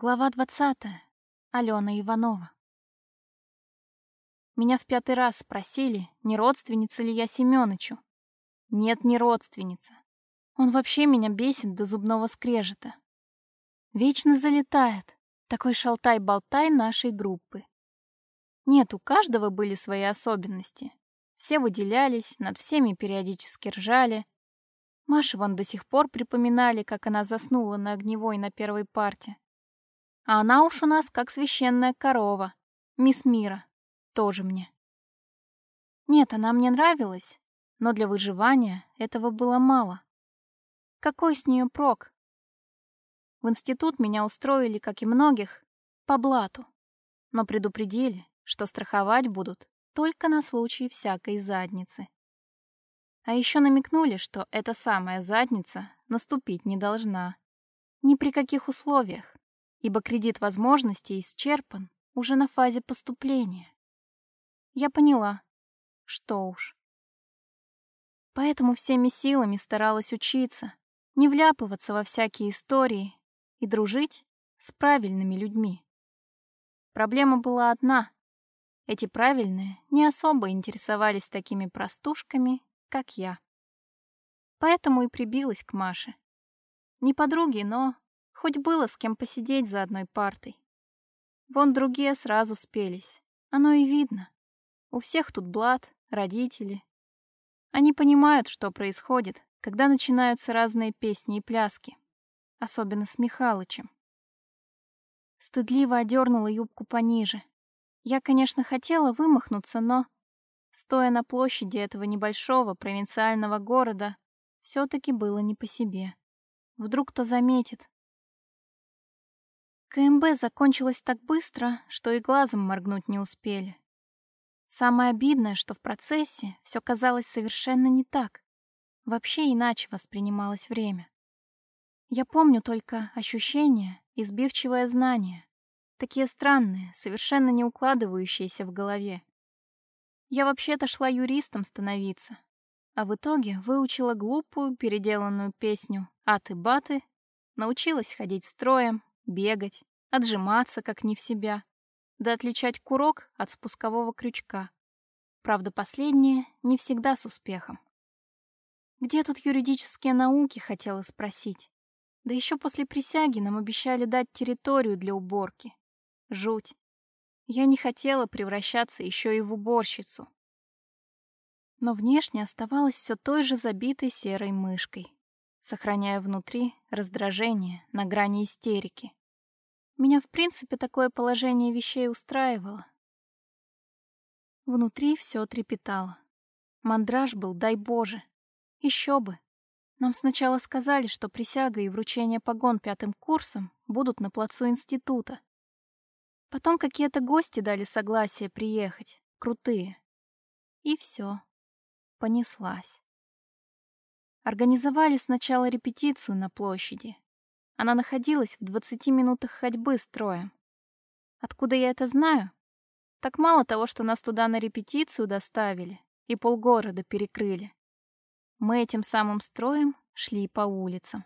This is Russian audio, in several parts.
Глава двадцатая. Алена Иванова. Меня в пятый раз спросили, не родственница ли я Семёнычу. Нет, не родственница. Он вообще меня бесит до зубного скрежета. Вечно залетает. Такой шалтай-болтай нашей группы. Нет, у каждого были свои особенности. Все выделялись, над всеми периодически ржали. Маша вон до сих пор припоминали, как она заснула на огневой на первой парте. А она уж у нас как священная корова. Мисс Мира. Тоже мне. Нет, она мне нравилась, но для выживания этого было мало. Какой с нее прок? В институт меня устроили, как и многих, по блату, но предупредили, что страховать будут только на случай всякой задницы. А еще намекнули, что эта самая задница наступить не должна. Ни при каких условиях ибо кредит возможностей исчерпан уже на фазе поступления. Я поняла, что уж. Поэтому всеми силами старалась учиться, не вляпываться во всякие истории и дружить с правильными людьми. Проблема была одна. Эти правильные не особо интересовались такими простушками, как я. Поэтому и прибилась к Маше. Не подруги, но Хоть было с кем посидеть за одной партой. Вон другие сразу спелись. Оно и видно. У всех тут блат, родители. Они понимают, что происходит, когда начинаются разные песни и пляски. Особенно с Михалычем. Стыдливо одернула юбку пониже. Я, конечно, хотела вымахнуться, но, стоя на площади этого небольшого провинциального города, все таки было не по себе. Вдруг кто заметит, КМБ закончилось так быстро, что и глазом моргнуть не успели. Самое обидное, что в процессе все казалось совершенно не так. Вообще иначе воспринималось время. Я помню только ощущения и сбивчивое знание. Такие странные, совершенно не укладывающиеся в голове. Я вообще-то шла юристом становиться, а в итоге выучила глупую, переделанную песню «Аты-баты», научилась ходить строем, бегать, отжиматься как не в себя, да отличать курок от спускового крючка. Правда, последнее не всегда с успехом. Где тут юридические науки, хотела спросить. Да еще после присяги нам обещали дать территорию для уборки. Жуть. Я не хотела превращаться еще и в уборщицу. Но внешне оставалась все той же забитой серой мышкой, сохраняя внутри раздражение на грани истерики. Меня, в принципе, такое положение вещей устраивало. Внутри все трепетало. Мандраж был, дай Боже. Еще бы. Нам сначала сказали, что присяга и вручение погон пятым курсом будут на плацу института. Потом какие-то гости дали согласие приехать, крутые. И все. Понеслась. Организовали сначала репетицию на площади, она находилась в 20 минутах ходьбы строем. Откуда я это знаю? Так мало того, что нас туда на репетицию доставили и полгорода перекрыли. Мы этим самым строем шли по улицам.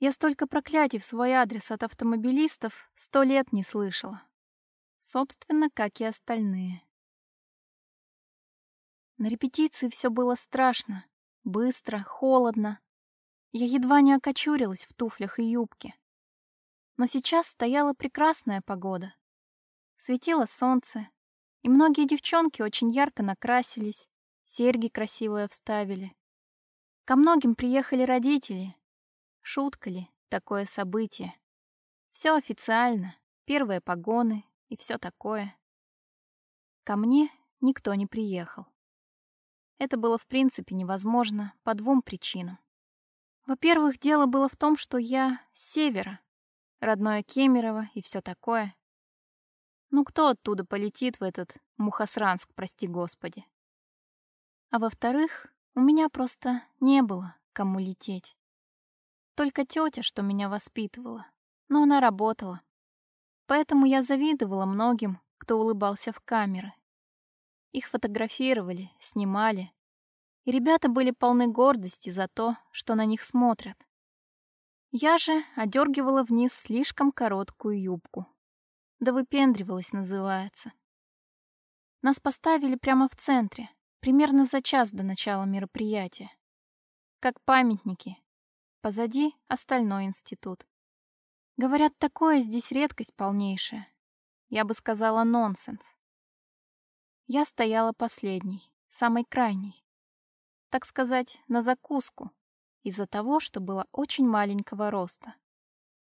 Я столько проклятий в свой адрес от автомобилистов сто лет не слышала. Собственно, как и остальные. На репетиции все было страшно, быстро, холодно. Я едва не окочурилась в туфлях и юбке. Но сейчас стояла прекрасная погода. Светило солнце, и многие девчонки очень ярко накрасились, серьги красивые вставили. Ко многим приехали родители. Шутка ли такое событие? Все официально, первые погоны и все такое. Ко мне никто не приехал. Это было в принципе невозможно по двум причинам. Во-первых, дело было в том, что я с севера, родное Кемерово и все такое. Ну кто оттуда полетит в этот Мухосранск, прости господи? А во-вторых, у меня просто не было кому лететь. Только тетя, что меня воспитывала, но она работала. Поэтому я завидовала многим, кто улыбался в камеры. Их фотографировали, снимали, и ребята были полны гордости за то, что на них смотрят. Я же одергивала вниз слишком короткую юбку. Да выпендривалась, называется. Нас поставили прямо в центре, примерно за час до начала мероприятия. Как памятники. Позади остальной институт. Говорят, такое здесь редкость полнейшая. Я бы сказала, нонсенс. Я стояла последней, самой крайней. Так сказать, на закуску, из-за того, что была очень маленького роста.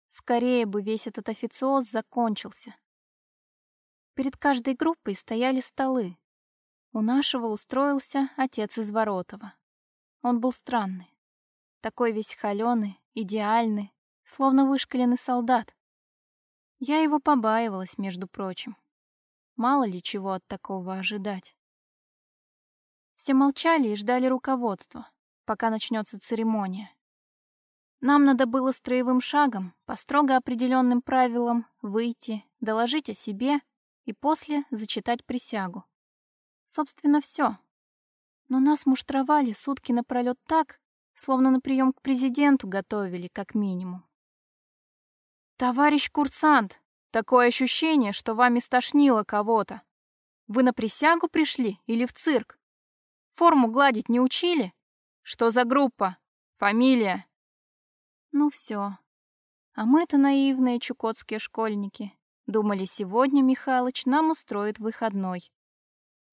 Скорее бы весь этот официоз закончился. Перед каждой группой стояли столы. У нашего устроился отец из Воротова. Он был странный. Такой весь холёный, идеальный, словно вышкаленный солдат. Я его побаивалась, между прочим. Мало ли чего от такого ожидать. Все молчали и ждали руководства, пока начнется церемония. Нам надо было строевым шагом, по строго определенным правилам, выйти, доложить о себе и после зачитать присягу. Собственно, все. Но нас муштровали сутки напролёт так, словно на прием к президенту готовили, как минимум. «Товарищ курсант, такое ощущение, что вами стошнило кого-то. Вы на присягу пришли или в цирк? Форму гладить не учили? Что за группа? Фамилия?» Ну все. А мы-то наивные чукотские школьники. Думали, сегодня Михалыч нам устроит выходной.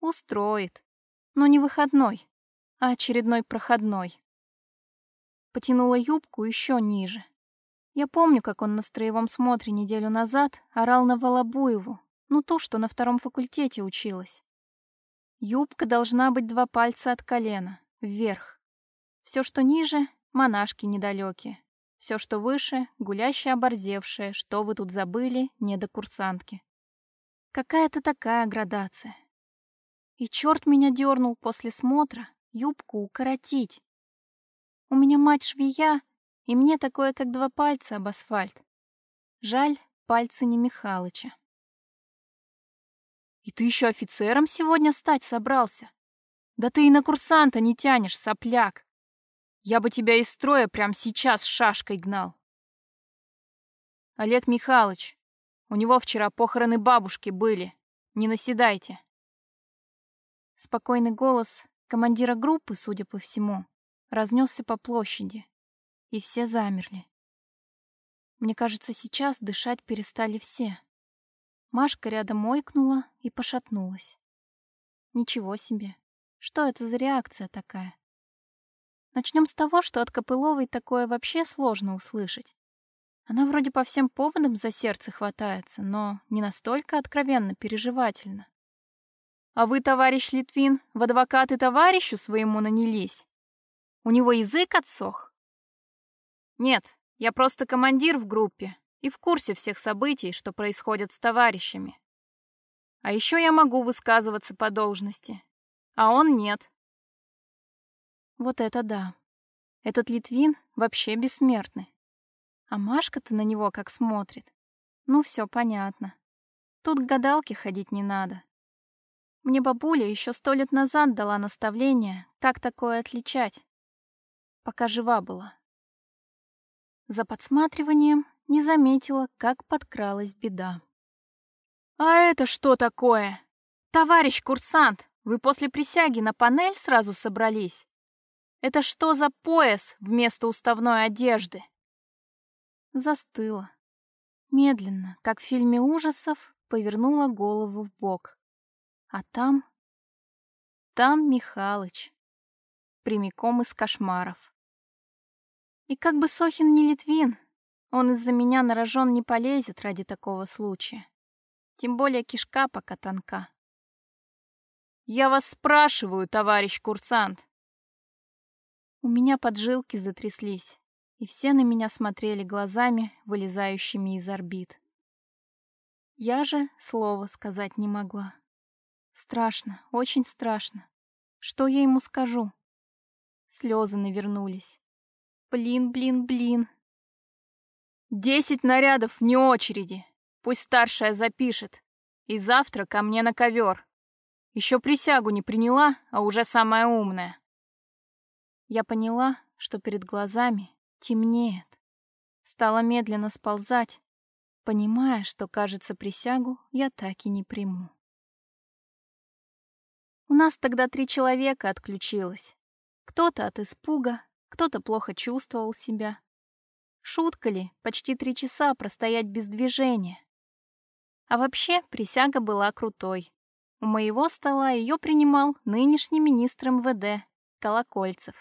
Устроит. Но не выходной, а очередной проходной. Потянула юбку еще ниже. Я помню, как он на строевом смотре неделю назад орал на Волобуеву, ну ту, что на втором факультете училась. Юбка должна быть два пальца от колена, вверх. Все, что ниже — монашки недалекие. Все, что выше — гулящие оборзевшие, что вы тут забыли, не до курсантки. Какая-то такая градация. И черт меня дернул после смотра юбку укоротить. У меня мать швея, и мне такое, как два пальца об асфальт. Жаль, пальцы не Михалыча. И ты еще офицером сегодня стать собрался? Да ты и на курсанта не тянешь, сопляк. Я бы тебя из строя прямо сейчас шашкой гнал. Олег Михайлович, у него вчера похороны бабушки были. Не наседайте. Спокойный голос командира группы, судя по всему, разнесся по площади и все замерли. Мне кажется, сейчас дышать перестали все. Машка рядом ойкнула и пошатнулась. Ничего себе. Что это за реакция такая? Начнем с того, что от Копыловой такое вообще сложно услышать. Она вроде по всем поводам за сердце хватается, но не настолько откровенно переживательно. А вы, товарищ Литвин, в адвокаты товарищу своему нанялись? У него язык отсох? Нет, я просто командир в группе и в курсе всех событий, что происходят с товарищами. А еще я могу высказываться по должности, а он нет. Вот это да. Этот Литвин вообще бессмертный. А Машка-то на него как смотрит. Ну, все понятно. Тут к гадалке ходить не надо. Мне бабуля еще сто лет назад дала наставление, как такое отличать, пока жива была. За подсматриванием не заметила, как подкралась беда. «А это что такое? Товарищ курсант, вы после присяги на панель сразу собрались? Это что за пояс вместо уставной одежды?» Застыла. Медленно, как в фильме ужасов, повернула голову в бок. А там... Там Михалыч. Прямиком из кошмаров. И как бы Сохин не Литвин, он из-за меня на рожон не полезет ради такого случая. Тем более кишка пока тонка. «Я вас спрашиваю, товарищ курсант!» У меня поджилки затряслись, и все на меня смотрели глазами, вылезающими из орбит. Я же слова сказать не могла. Страшно, очень страшно. Что я ему скажу? Слезы навернулись. Блин, блин, блин. Десять нарядов вне очереди. Пусть старшая запишет. И завтра ко мне на ковер. Еще присягу не приняла, а уже самая умная. Я поняла, что перед глазами темнеет. стала медленно сползать, понимая, что, кажется, присягу я так и не приму. У нас тогда три человека отключилось. Кто-то от испуга, кто-то плохо чувствовал себя. Шутка ли, почти три часа простоять без движения. А вообще, присяга была крутой. У моего стола ее принимал нынешний министр МВД Колокольцев.